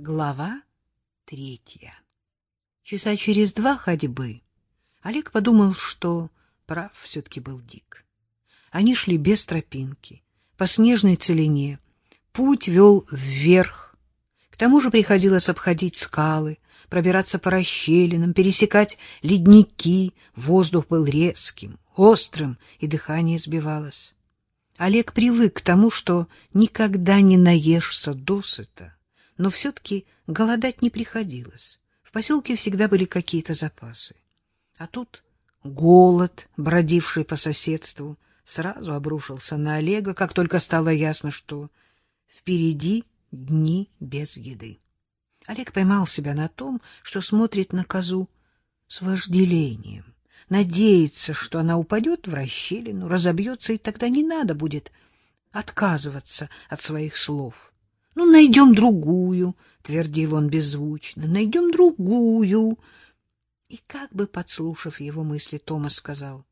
Глава третья. Часа через два ходьбы Олег подумал, что прав все-таки был Дик. Они шли без тропинки, по снежной целине. Путь вел вверх. К тому же приходилось обходить скалы, пробираться по расщелинам, пересекать ледники. Воздух был резким, острым, и дыхание сбивалось. Олег привык к тому, что никогда не наешься досыта но все-таки голодать не приходилось. В поселке всегда были какие-то запасы. А тут голод, бродивший по соседству, сразу обрушился на Олега, как только стало ясно, что впереди дни без еды. Олег поймал себя на том, что смотрит на козу с вожделением, надеется, что она упадет в расщелину, разобьется, и тогда не надо будет отказываться от своих слов. Ну, найдем другую, — твердил он беззвучно, — найдем другую. И как бы подслушав его мысли, Томас сказал,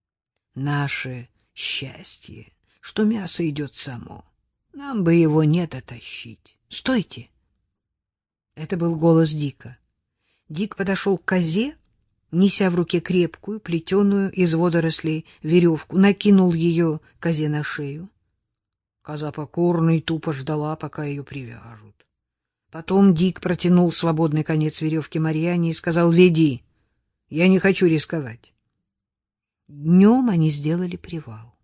— Наше счастье, что мясо идет само. Нам бы его не дотащить. Стойте! Это был голос Дика. Дик подошел к козе, неся в руке крепкую, плетеную из водорослей веревку, накинул ее козе на шею. Коза покорно и тупо ждала, пока ее привяжут. Потом Дик протянул свободный конец веревки Марьяне и сказал, — Веди, я не хочу рисковать. Днем они сделали привал.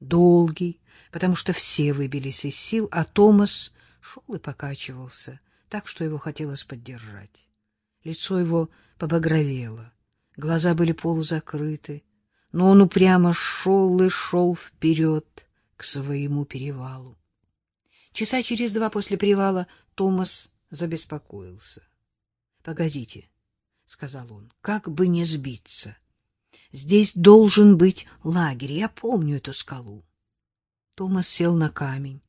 Долгий, потому что все выбились из сил, а Томас шел и покачивался, так что его хотелось поддержать. Лицо его побагровело, глаза были полузакрыты, но он упрямо шел и шел вперед к своему перевалу. Часа через два после привала Томас забеспокоился. — Погодите, — сказал он, — как бы не сбиться. Здесь должен быть лагерь, я помню эту скалу. Томас сел на камень,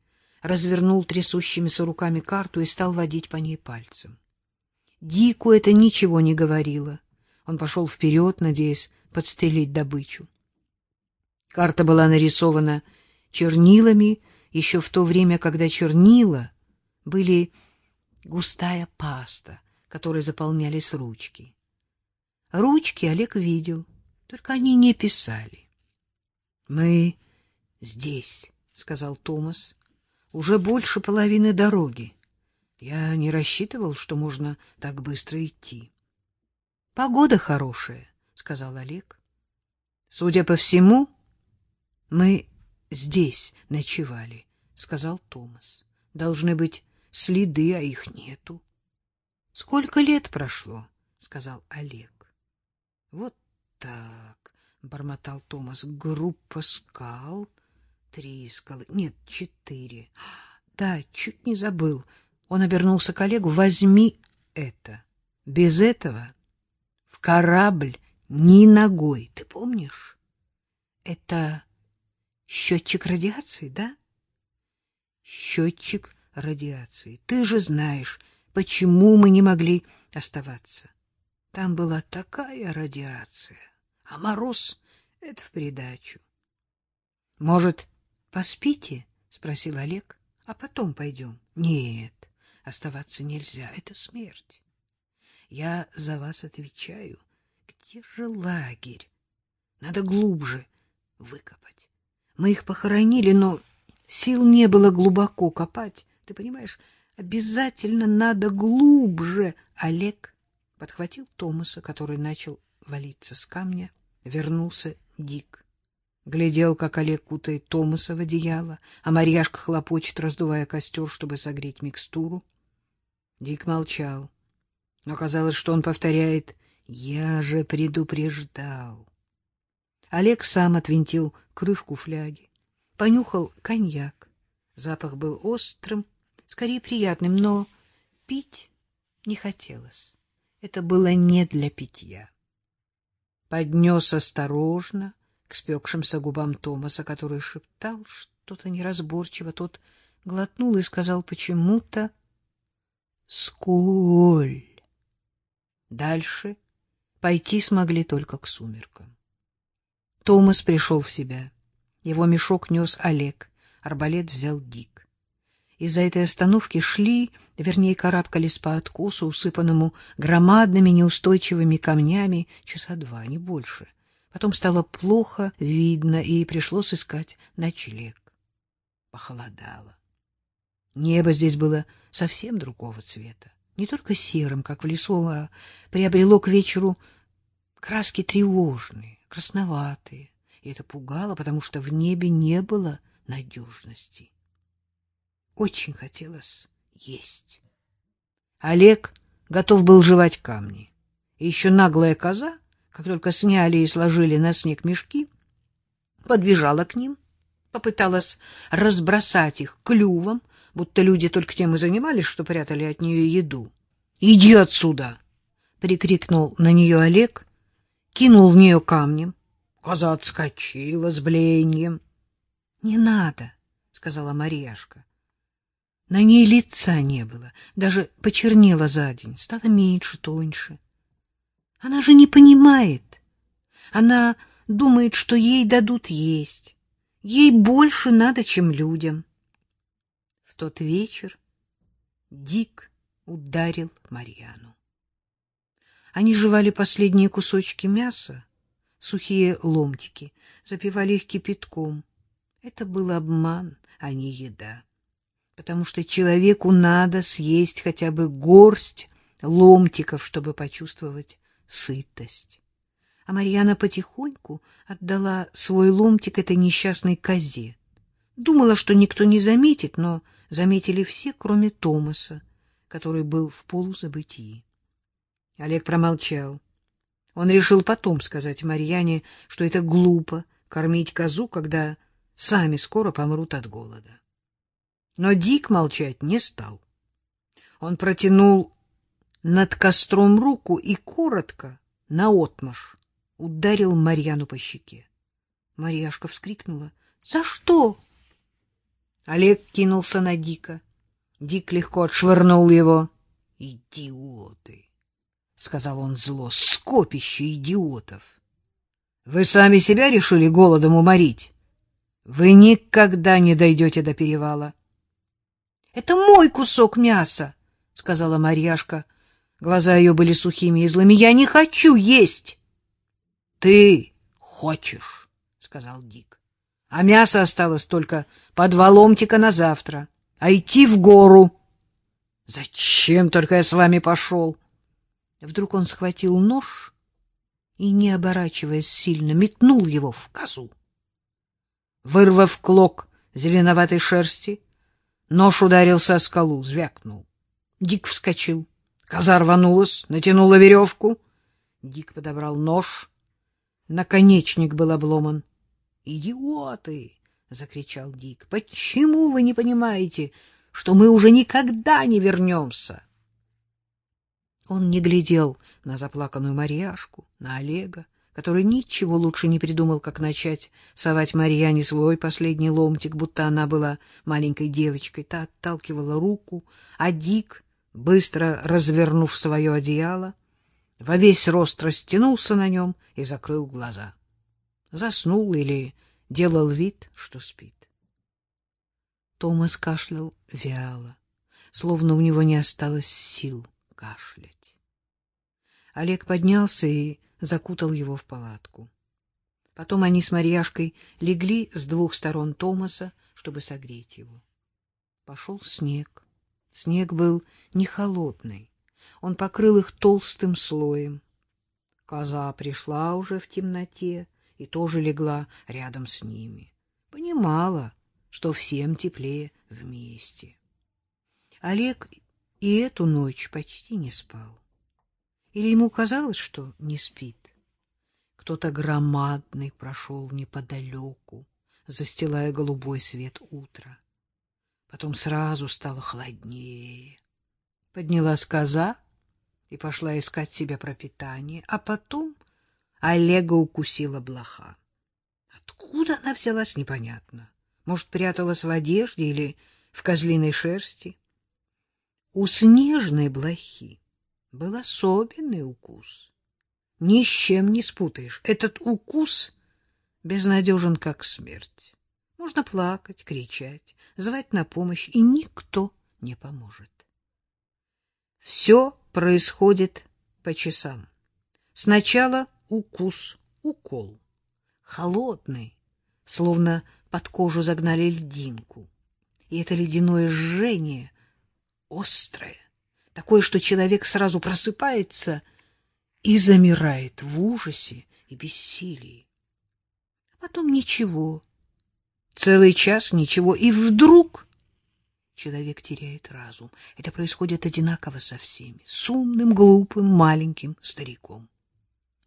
развернул трясущимися руками карту и стал водить по ней пальцем. Дику это ничего не говорило. Он пошел вперед, надеясь подстрелить добычу. Карта была нарисована чернилами еще в то время, когда чернила были густая паста, которой заполнялись ручки. Ручки Олег видел, только они не писали. — Мы здесь, — сказал Томас, — уже больше половины дороги. Я не рассчитывал, что можно так быстро идти. — Погода хорошая, — сказал Олег. — Судя по всему, мы здесь ночевали, — сказал Томас. — Должны быть следы, а их нету. — Сколько лет прошло? — сказал Олег. — Вот так, — бормотал Томас. — Группа скал, три скалы, нет, четыре. Да, чуть не забыл. Он обернулся к Олегу. — Возьми это. Без этого в корабль ни ногой, ты помнишь? Это Счетчик радиации, да? Счетчик радиации. Ты же знаешь, почему мы не могли оставаться. Там была такая радиация, а мороз — это в придачу. — Может, поспите? — спросил Олег. — А потом пойдем. — Нет, оставаться нельзя, это смерть. Я за вас отвечаю. Где же лагерь? Надо глубже выкопать. Мы их похоронили, но сил не было глубоко копать. Ты понимаешь, обязательно надо глубже. Олег подхватил Томаса, который начал валиться с камня. Вернулся Дик. Глядел, как Олег кутает Томаса в одеяло, а Марьяшка хлопочет, раздувая костер, чтобы согреть микстуру. Дик молчал, но казалось, что он повторяет «Я же предупреждал». Олег сам отвинтил крышку фляги, понюхал коньяк. Запах был острым, скорее приятным, но пить не хотелось. Это было не для питья. Поднес осторожно к спекшимся губам Томаса, который шептал что-то неразборчиво. Тот глотнул и сказал почему-то «Сколь!». Дальше пойти смогли только к сумеркам. Томас пришел в себя. Его мешок нес Олег, арбалет взял Дик. Из-за этой остановки шли, вернее, карабкались по откосу, усыпанному громадными неустойчивыми камнями, часа два, не больше. Потом стало плохо видно, и пришлось искать ночлег. Похолодало. Небо здесь было совсем другого цвета. Не только серым, как в лесу, а приобрело к вечеру краски тревожные, красноватые. И это пугало, потому что в небе не было надежности. Очень хотелось есть. Олег готов был жевать камни. И еще наглая коза, как только сняли и сложили на снег мешки, подбежала к ним, попыталась разбросать их клювом, будто люди только тем и занимались, что прятали от нее еду. «Иди отсюда!» — прикрикнул на нее Олег, кинул в нее камнем. Коза отскочила с блеянием. — Не надо, — сказала Марьяшка. На ней лица не было, даже почернела за день, стала меньше, тоньше. Она же не понимает. Она думает, что ей дадут есть. Ей больше надо, чем людям. В тот вечер Дик ударил Марьяну. Они жевали последние кусочки мяса, сухие ломтики, запивали их кипятком. Это был обман, а не еда потому что человеку надо съесть хотя бы горсть ломтиков, чтобы почувствовать сытость. А Марьяна потихоньку отдала свой ломтик этой несчастной козе. Думала, что никто не заметит, но заметили все, кроме Томаса, который был в полузабытии. Олег промолчал. Он решил потом сказать Марьяне, что это глупо кормить козу, когда сами скоро помрут от голода. Но Дик молчать не стал. Он протянул над костром руку и коротко, наотмашь, ударил Марьяну по щеке. Марьяшка вскрикнула. — За что? Олег кинулся на Дика. Дик легко отшвырнул его. — Идиоты! — сказал он зло. — Скопище идиотов! Вы сами себя решили голодом уморить? Вы никогда не дойдете до перевала. —— Это мой кусок мяса, — сказала Марьяшка. Глаза ее были сухими и злыми. — Я не хочу есть. — Ты хочешь, — сказал Дик. — А мясо осталось только по два ломтика на завтра. А идти в гору... — Зачем только я с вами пошел? Вдруг он схватил нож и, не оборачиваясь сильно, метнул его в козу. Вырвав клок зеленоватой шерсти, Нож ударился о скалу, звякнул. Дик вскочил. Коза рванулась, натянула веревку. Дик подобрал нож. Наконечник был обломан. «Идиоты!» — закричал Дик. «Почему вы не понимаете, что мы уже никогда не вернемся?» Он не глядел на заплаканную Марьяшку, на Олега, который ничего лучше не придумал, как начать совать Марьяне свой последний ломтик, будто она была маленькой девочкой. Та отталкивала руку, а Дик, быстро развернув свое одеяло, во весь рост растянулся на нем и закрыл глаза. Заснул или делал вид, что спит. Томас кашлял вяло, словно у него не осталось сил кашлять. Олег поднялся и закутал его в палатку. Потом они с Марьяшкой легли с двух сторон Томаса, чтобы согреть его. Пошел снег. Снег был не холодный. Он покрыл их толстым слоем. Коза пришла уже в темноте и тоже легла рядом с ними. Понимала, что всем теплее вместе. Олег и эту ночь почти не спал. Или ему казалось, что не спит? Кто-то громадный прошел неподалеку, застилая голубой свет утра. Потом сразу стало холоднее. Поднялась коза и пошла искать себе пропитание, а потом Олега укусила блоха. Откуда она взялась, непонятно. Может, пряталась в одежде или в козлиной шерсти. У снежной блохи был особенный укус. Ни с чем не спутаешь. Этот укус безнадежен, как смерть. Можно плакать, кричать, звать на помощь, и никто не поможет. Все происходит по часам. Сначала укус, укол. Холодный, словно под кожу загнали льдинку. И это ледяное жжение острое, такое, что человек сразу просыпается и замирает в ужасе и бессилии. А потом ничего, целый час ничего, и вдруг человек теряет разум. Это происходит одинаково со всеми, с умным, глупым, маленьким стариком.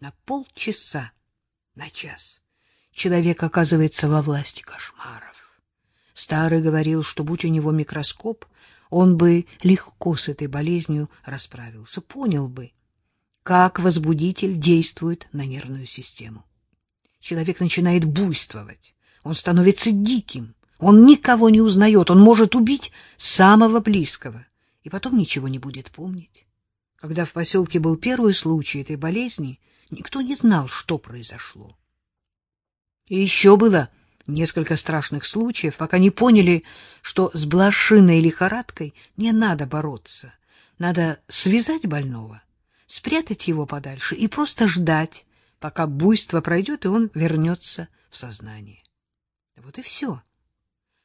На полчаса, на час человек оказывается во власти кошмаров. Старый говорил, что будь у него микроскоп, он бы легко с этой болезнью расправился, понял бы, как возбудитель действует на нервную систему. Человек начинает буйствовать, он становится диким, он никого не узнает, он может убить самого близкого, и потом ничего не будет помнить. Когда в поселке был первый случай этой болезни, никто не знал, что произошло. И еще было несколько страшных случаев, пока не поняли, что с блошиной лихорадкой не надо бороться. Надо связать больного, спрятать его подальше и просто ждать, пока буйство пройдет, и он вернется в сознание. Вот и все.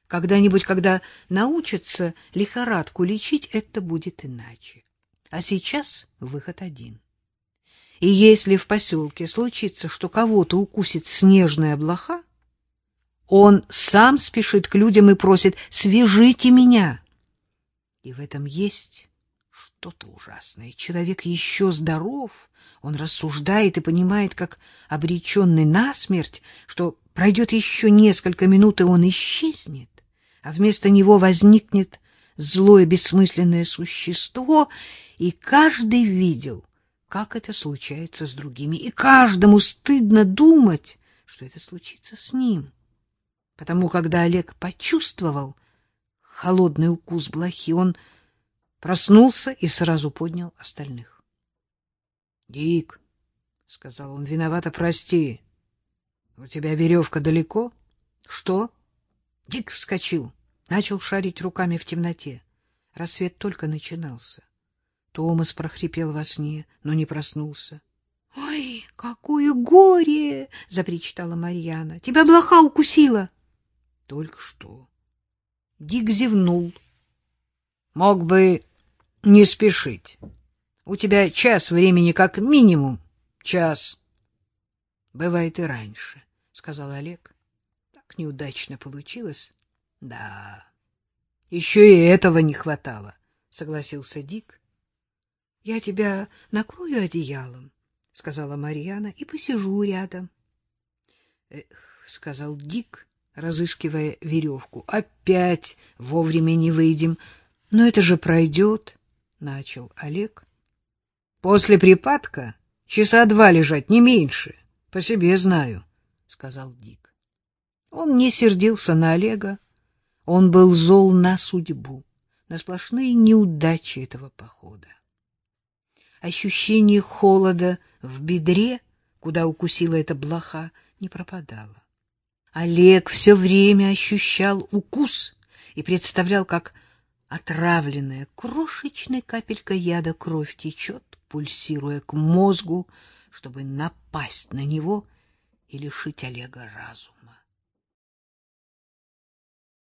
Когда-нибудь, когда научатся лихорадку лечить, это будет иначе. А сейчас выход один. И если в поселке случится, что кого-то укусит снежная блоха, он сам спешит к людям и просит «свяжите меня». И в этом есть что-то ужасное. Человек еще здоров, он рассуждает и понимает, как обреченный на смерть, что пройдет еще несколько минут, и он исчезнет, а вместо него возникнет злое бессмысленное существо, и каждый видел, как это случается с другими, и каждому стыдно думать, что это случится с ним потому когда Олег почувствовал холодный укус блохи, он проснулся и сразу поднял остальных. — Дик, — сказал он, — виновата, прости. У тебя веревка далеко? — Что? Дик вскочил, начал шарить руками в темноте. Рассвет только начинался. Томас прохрипел во сне, но не проснулся. — Ой, какое горе! — запричитала Марьяна. — Тебя блоха укусила! — только что. Дик зевнул. Мог бы не спешить. У тебя час времени как минимум. Час. Бывает и раньше, сказал Олег. Так неудачно получилось. Да. Еще и этого не хватало, согласился Дик. Я тебя накрою одеялом, сказала Марьяна, и посижу рядом. Эх, сказал Дик разыскивая веревку. Опять вовремя не выйдем. Но это же пройдет, — начал Олег. После припадка часа два лежать, не меньше. По себе знаю, — сказал Дик. Он не сердился на Олега. Он был зол на судьбу, на сплошные неудачи этого похода. Ощущение холода в бедре, куда укусила эта блоха, не пропадало. Олег все время ощущал укус и представлял, как отравленная крошечной капелькой яда кровь течет, пульсируя к мозгу, чтобы напасть на него и лишить Олега разума.